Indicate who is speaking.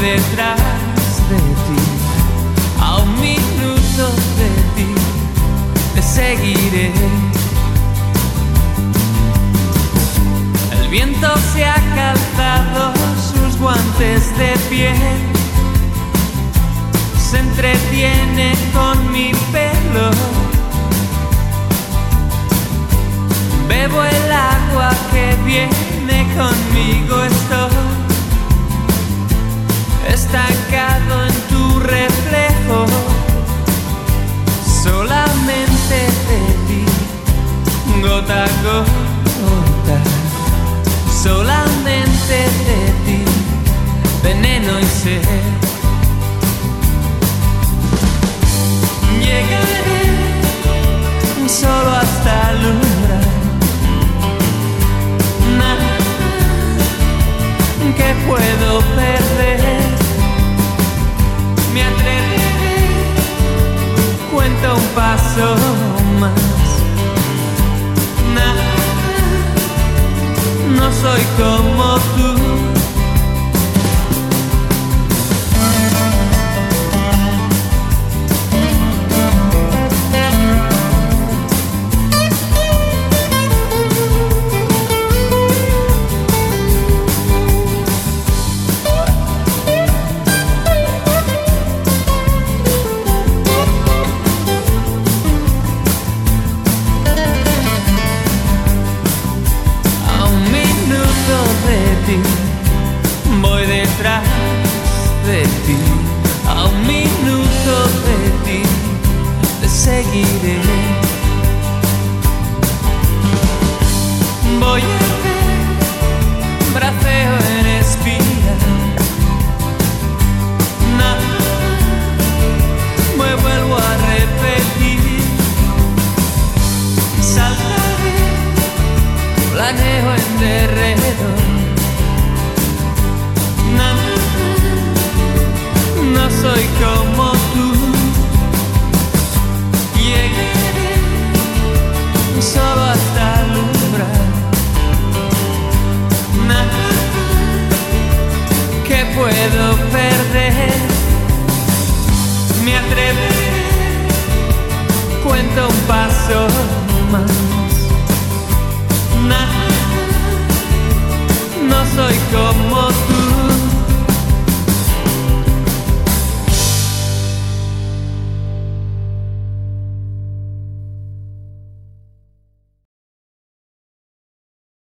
Speaker 1: Detrás de ti, a un minuto de ti, te seguiré. El viento se ha calzado sus guantes de piel, se entretiene con mi pelo. Bebo el agua que viene conmigo, gota a. Solamente de ti, veneno y sed. Llegaré solo hasta alumbrar. Nada que puedo perder. Me atreveré, cuento un paso más. rơi cờ mất seguiré. Voy a cuenta un paso más.